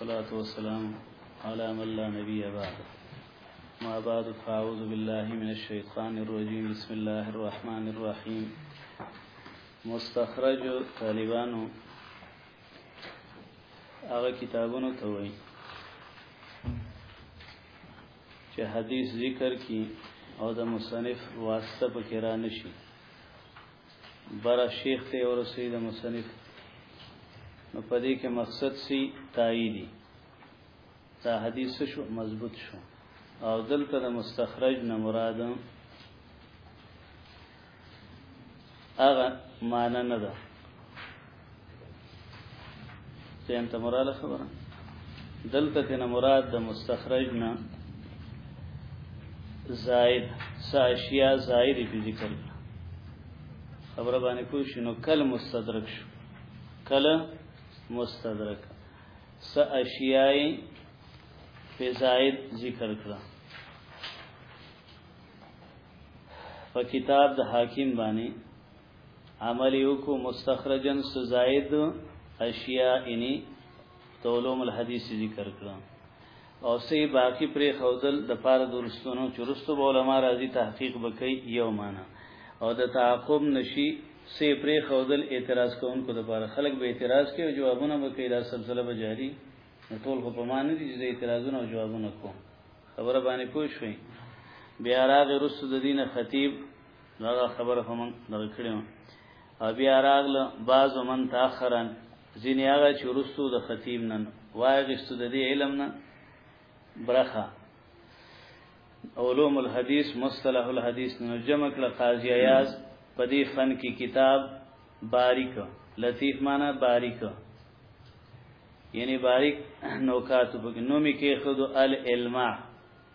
والصلاة والسلام على من لا نبي بعد ما بعد فأعوذ بالله من الشيطان الرجيم بسم الله الرحمن الرحيم مستخرج طالبانو هغه کتابونو ته وایي چې حدیث ذکر کی او د مصنف واسطه پکې را نشي برا شیخ ته ورسې د مصنف نو په دې کې مقصد سي تاییدی دا حدیث شو مضبوط شو او دلته د مستخرج نه مراد هغه معنی نه ده ته ته مراد خبره دلته تینا مراد د مستخرج نه زائد ساشیا زائد په ذکر خبره باندې کوی شنو کل مستدرک شو کل مستدرک س اشیاء په زائد ذکر کړه په کتاب د حاکم باندې عمل یو کو مستخرجن سزاید اشیاء انی تولوم الحدیث ذکر کړم او سه باقی پر خودل د پاره درستونو چرستو علماء راضی تحقیق وکي یو معنا او د تعاقب نشي سه پر خودل اعتراض کوونکو د پاره خلک به اعتراض کوي او جوابونه به کوي دا سلسله به جاری ټول خو په معنی دي چې اعتراضونه او جوابونه کوم خبره باندې پوه شوي بیا راغ رسو د دینه خطیب دا خبره هم دغه کړې او بیا راغله بعض من تاخرن ځینې هغه چې ورستو د خطیب نن واغستو د دې علم نه برخه علوم الحدیث مصطلح الحدیث نو جمع کړه قاضی ایاز په دې فن کې کتاب باریک لطیف معنا باریک یعنی باریک نوکات په نومي کې خود العلمه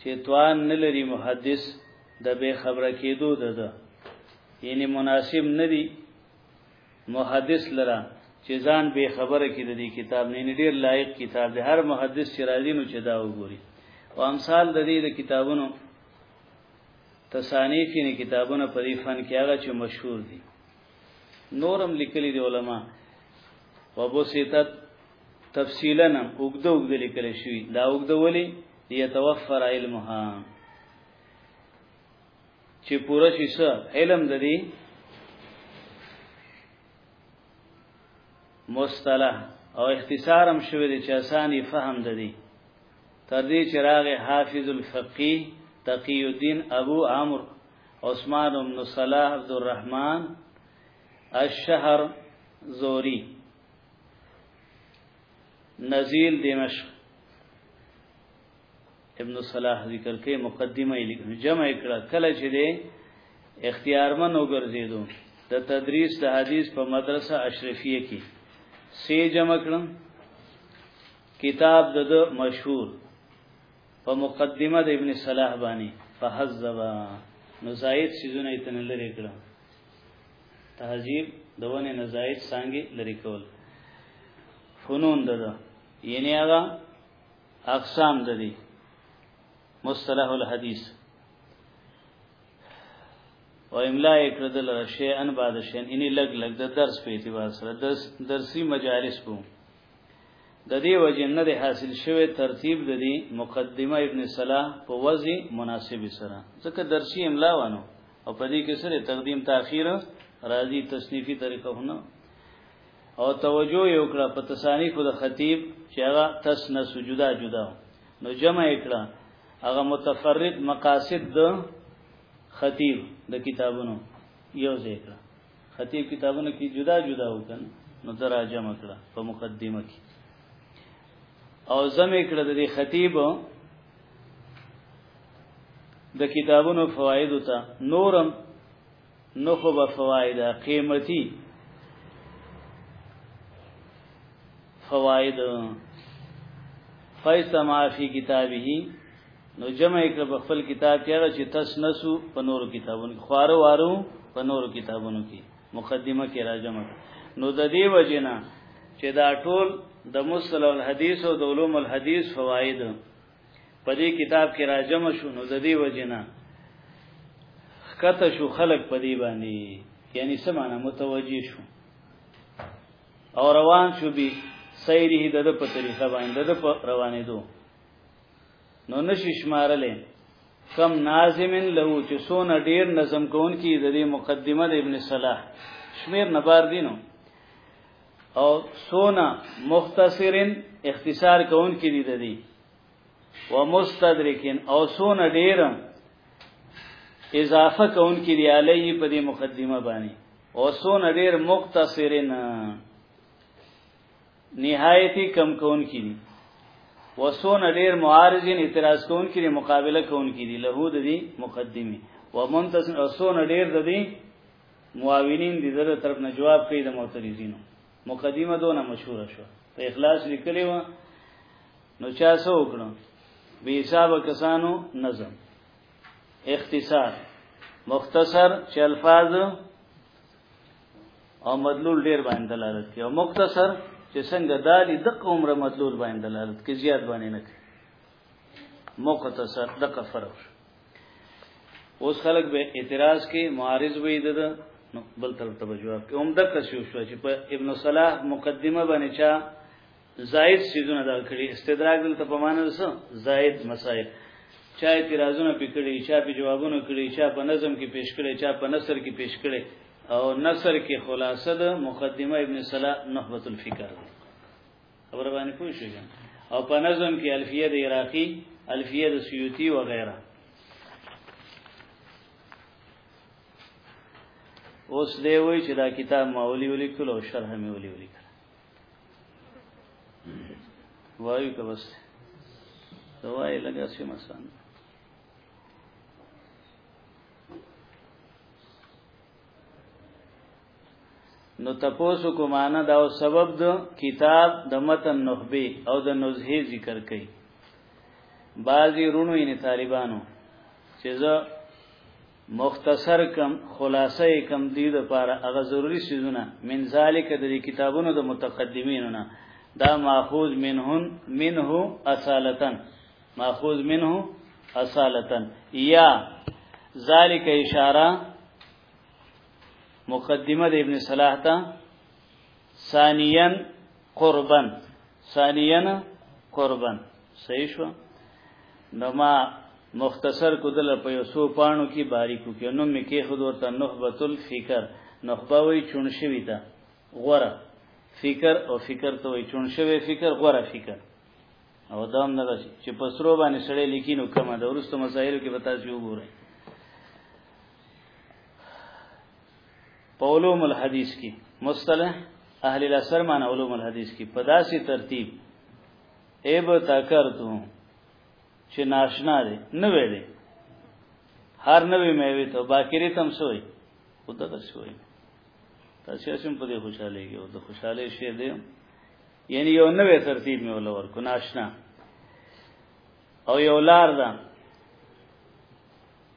چې توان نه لري محدث د به خبره کېدو ده ده یعنی مناسب نه دی محدث لره چې ځان به خبره کې د دې کتاب نه نه ډیر لایق کتاب دی هر محدث چې راځي نو چې دا وګوري او امثال د دې د کتابونو تصانیف یې کتابونه په دې فن کې هغه چې مشهور دي نورم لیکلي دي علما وبو سیتت تفصیلا اوګد اوګد لیکل شوی دا اوګد ولی یتوفر علمها چې پوره شي څه علم د دې مصطلح او اختصار هم شوی دی چې اساني فهم د دې تر دې چې راغه حافظ الفقيه تقي الدين ابو عمرو عثمان بن صلاح عبد الرحمن الشهر زوري نزیل دمشق ابن صلاح ذکر کې مقدمه یې لیکل جمع کړه کله چې دی اختیارمن وګرځیدو د تدریس د حدیث په مدرسه اشرفیه کې سی جمع کړم کتاب د مشهور په مقدمه د ابن صلاح باندې فحذبا نو زائد سيزونه اتن لري کړم تهذیب د ونې نه زاید څنګه لري کول فنون ده ده یعنی هغه اقسام ده دي مصطلح الحدیث او املا کړه د لره شی ان بعد شی ان لګ لګ د درس په اعتبار سره درس درسي مجالس کو د دې وجه نه ده حاصل شوی ترتیب د دې مقدمه ابن صلاح په وضع مناسب سره ځکه درسي املا وانه او په دې کې سره تقدیم تاخير راځي تصنیفي طریقه هونه او توجه یو کړه په تصانیف د خطیب چې هغه تسنه سجدا جدا نو جمع کړه هغه متفرد مقاصد د خطیب د کتابونو یو ځای کړه خطیب کتابونو کې جدا جدا وکړه نو درا جمع کړه په مقدمه کې او زمې کړه د خطیب د کتابونو فواید ته نورم نخب فواید قیمتي فواید فیسما فی کتابه نو جمع کړ په خپل کتاب کې هغه چې تسنسو په نورو کتابونو کې خوارو وارو په نورو کتابونو کې مقدمه کې راځم نو د دې وجنه چې دا ټول د مصطلح الحديث او د علوم الحديث فواید په دې کتاب کې راځم شو نو د دې وجنه خکته شو خلق په دې باندې یعنی سمانه متوجی شو او روان شو به سیره د په طریقه باندې د په روانې دوه نو نشي شمارلې کم ناظم له چې سونه ډیر نظم کون کی د دې مقدمه د ابن صلاح شمیر نبار دینو او سونه مختصرن اختصار کون کی دي د دې ومستدرکن او سونه ډیر اضافه کون کی دی علی په دې مقدمه باندې او سونه ډیر مختصرن نهایتي کم کوونکي دي وسونه ډیر معارضین اعتراض کوونکي دي مقابله کوونکي دي له د دې مقدمي ومنتصن وسونه ډیر د دې معاونین دي زره طرف نه جواب کوي د معترضینو مقدمه دونه مشهور شو په اخلاص لیکلی و نو چا سو وکړو بی حساب کسانو نظم اختصار مختصر چې الفاظ او مدلول ډیر باندې دلالت کوي او مختصر چې څنګه دالی د عمر مدلول باندې دلالت کوي زیات باندې نه کوي مختصر د کفرش اوس خلک به اعتراض کوي معارض وي د نو بل طرف ته جواب کوي هم د کسي شو چې په ابن صلاح مقدمه باندې چا زائد سیدونه دا کړی استدراک دلته په معنی ده زائد مسائل چا اعتراضونه پکړي چا په جوابونه کړي چا په نظم کې پیش کړي چا په نثر کې پیش کړي او نثر کې خلاصه ده مقدمه ابن صلاح نخبه الفکر خبر باندې پوه شئ او په نظم کې الفیه د عراقی الفیه د سیوطی و غیره اوس دی وای چې دا کتاب ماولی ولیکل او شرح مې ولی ولیکل وایو که بس دوای لګا سي مسان نو تپوسو کو معنا دا او سبب د کتاب د متن نخبه او د نزهه ذکر کړي بعضی رونو یې طالبانو چې زه مختصر کم خلاصه کم دی د پاره هغه ضروری سيزونه من ذالک د کتابونو د متقدمینو نه دا ماخوذ منهن منه اصالتن ماخوذ منه اصالتن یا ذالک اشاره مقدمه د ابن صلاح ته ثانيا قربا ثانيا قربا صحیح شو نو ما مختصر کدل په یو سو پانو کې باریکو کې نو مې کې خود ورته نخبت الفکر نخبه وی چون شوی تا غره فکر او فکر ته وی چون شوی فکر غره فکر او دام نه راشي چې پسرو باندې سړې لیکینو کمه د ورستو مسایلو کې به تاسو وګورئ په علوم الحدیث کې مصطلح اهل الاثر معنی علوم الحدیث کې په داسې ترتیب ایب تکرتو چې ناشنا دي نه وې دي هر نوې مېوي ته باکری تم سوې او دغه سوې تاسو هم په دې خوشاله کې او د خوشاله شې دې یعنی یو نوې ترتیب مې ولور کو ناشنا او یو لار ده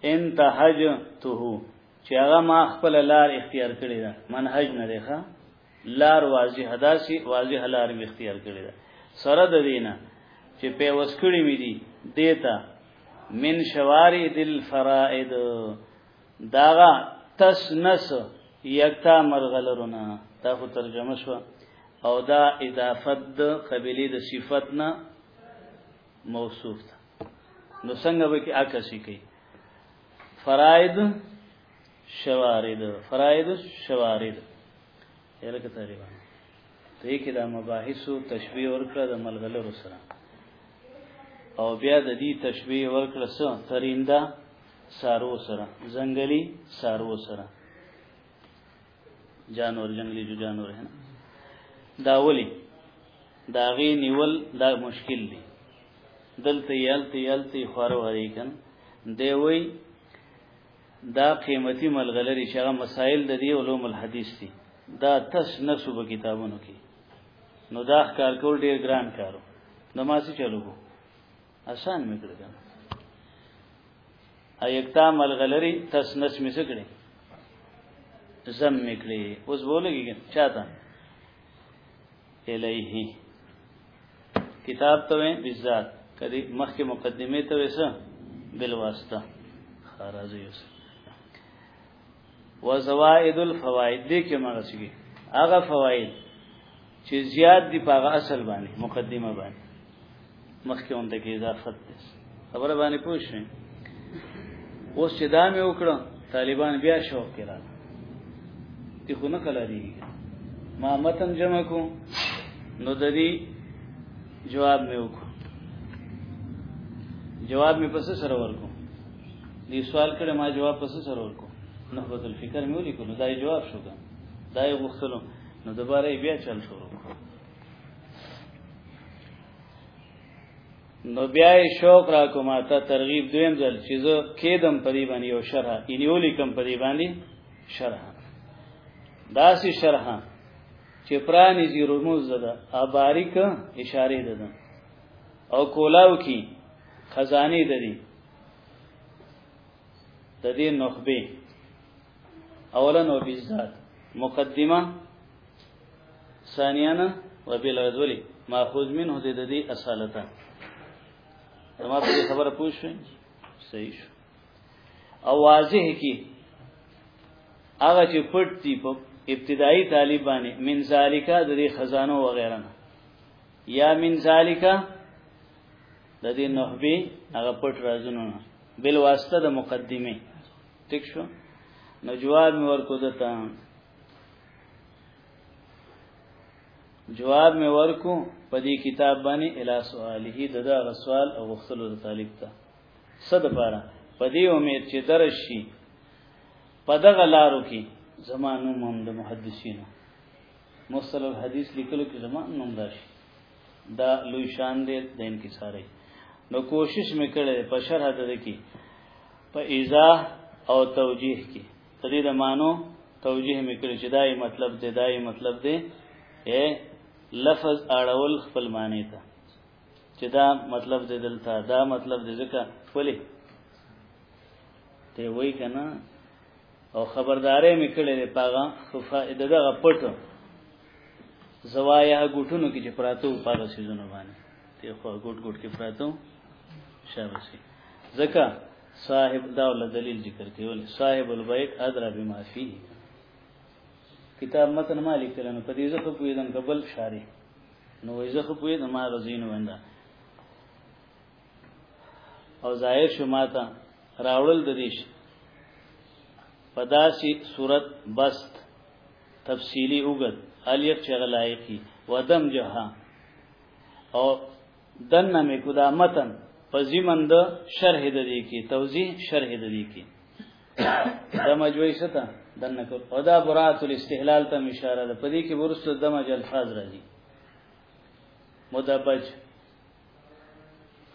انتهجته چې هغه ما خپل لار اختیار کړی دا منهج نه دی ښا لار واضح داسي واضح لار می اختیار کړی دا سره د دینه چې په وسکړی می دی دیتا من شواری دل فرائد داغا تس نس یکتا مرغلرونه دا خو ترجمه شو او دا اضافت د قبلی د صفت نه موصوف ده نو څنګه به کې عکاسي کوي فرائض شوارد فرائض شوارد یره کې تقریبا ته کې دا مباحث او تشبیه ورکړه د ملګرو سره او بیا د دې تشبیه ورکړه سره ترینده سارو سره زنګلی سارو سره جانور جنگلی جو جانور ہے دا ولی دا غی نیول دا مشکل دی دلته یلته یلته خورو هری کن دی وی دا قیمتي ملغلری چې هغه مسائل د دی علوم الحدیث دي دا تس نسو په کتابونو کې نو دا کار کول ډیر ګران کارو نو ما سي چلو آسان مې کړی کنه ایکتا ملغلری تس نس مې سکړي زم مې کړی اوس بولګي چاته الیه کتاب ته بالذات کدی مخکې مقدمه ته وسه بالواسطه خارازی یوسف وزوائد الفوائد دې کې ما رسېږي هغه فواید چې زیات دي په هغه اصل باندې مقدمه باندې مخکې اونده کې اضافت ده خبره باندې پوښښ اوس چې دا مې وکړه طالبان بیا شوق کړه دي خو نه کلا دي ما متن جمع کو نو د دې جواب مې وکړ جواب مې پس سره ورکو دې سوال کړه ما جواب پس سره ورکو نخبت الفکر مې ولیکو نو دا جواب شو دا دا یې غوښتلو نو دوباره بیا چل شروع نو بیا شوق را کوم ته ترغیب دویم ځل چې زه کېدم په دې باندې یو شرح یې ولیکم په دې باندې شرح داسې شرح چې پرانی زی رموز ده اباریک اشاره ده او کولاو کی خزانه ده دي د دې نخبه اولا او بالذات مقدمه ثانیا وبالغزولي ماخوذ منه د دې اصالته زما په خبره پوه شئ صحیح شو او واضح کی هغه چې پټ دی په ابتدایي طالبانه من ذالکا د خزانو وغیرہ یا من ذالکا د دې نهبي هغه پټ رازونه بل واسطه د مقدمه ټیک شو نو جواب مې ورکو دتا جواب مې ورکو په دې کتاب باندې الا سواله ددا غسوال او غختلو د طالب ته صد پاره په دې امید چې درش شي په دغه لارو کې زمانو مم د محدثینو مصطلح حدیث لیکلو کې زمانو مم راشي دا لوی شان دی د انکساري نو کوشش میکړه په شرح د کی په ایزاه او توجیه کی تدې د مانو توجیه میکړه چې دای مطلب دی دای مطلب دی اے لفظ اړول خپل معنی ته چې دا مطلب دی دلته دا مطلب دی ځکه ولې ته وای کنه او خبردارې مې کړې ده پاغه صفه د دغه پټ زوایا ګټونو کې چې پراتو پاغه سيزونه باندې ته خو ګټ ګټ کې پراتو شابسي ځکه صاحب دا ول دلیل ذکر کوي ول صاحب البيت ادرا بما فيه کتاب متن مالک کلنو په دې ځخه پویدم قبل شارح نو ځخه پویدم ما غزین ونده او ظاهر شماته راوړل د دیش په داسې صورت بست تفصیلی وګد الیف چې غلایقی ودم جها او دنه مې کو دا متن په زمند شرح د دې کې توضیح شرح د دې کې د مجوی ستا دنه کو او دا برات الاستحلال ته اشاره ده په دې کې ورسره د مجل فاز راځي مدبج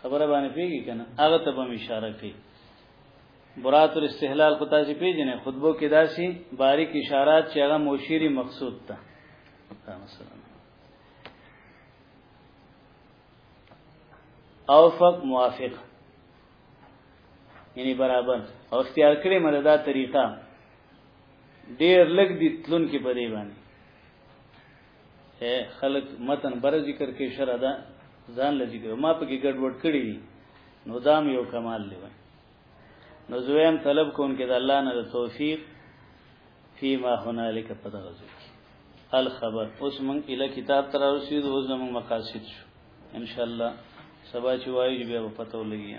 خبره باندې پیږي کنه هغه ته به اشاره کوي برات الاستهلال خو تاسو پیژنې خطبو کې داسي باریک اشارات چې هغه موشيري مقصود ده مثلا اوفق موافق یعنی برابر او اختیار کړی مله دا طریقه ډیر لګ دي تلون کې په دی باندې اې خلک متن بر ذکر کې شر ادا ځان له ذکر ما په کې ګډ وډ کړی دي نو دام یو کمال دی نو زویم طلب کون کې د الله نه توفیق فيما هنالك پدغزو الخبر اوس من اله کتاب تر رسید اوس زمون مقاصد شو ان شاء الله سبا چې وایي بیا په پتو لګیږي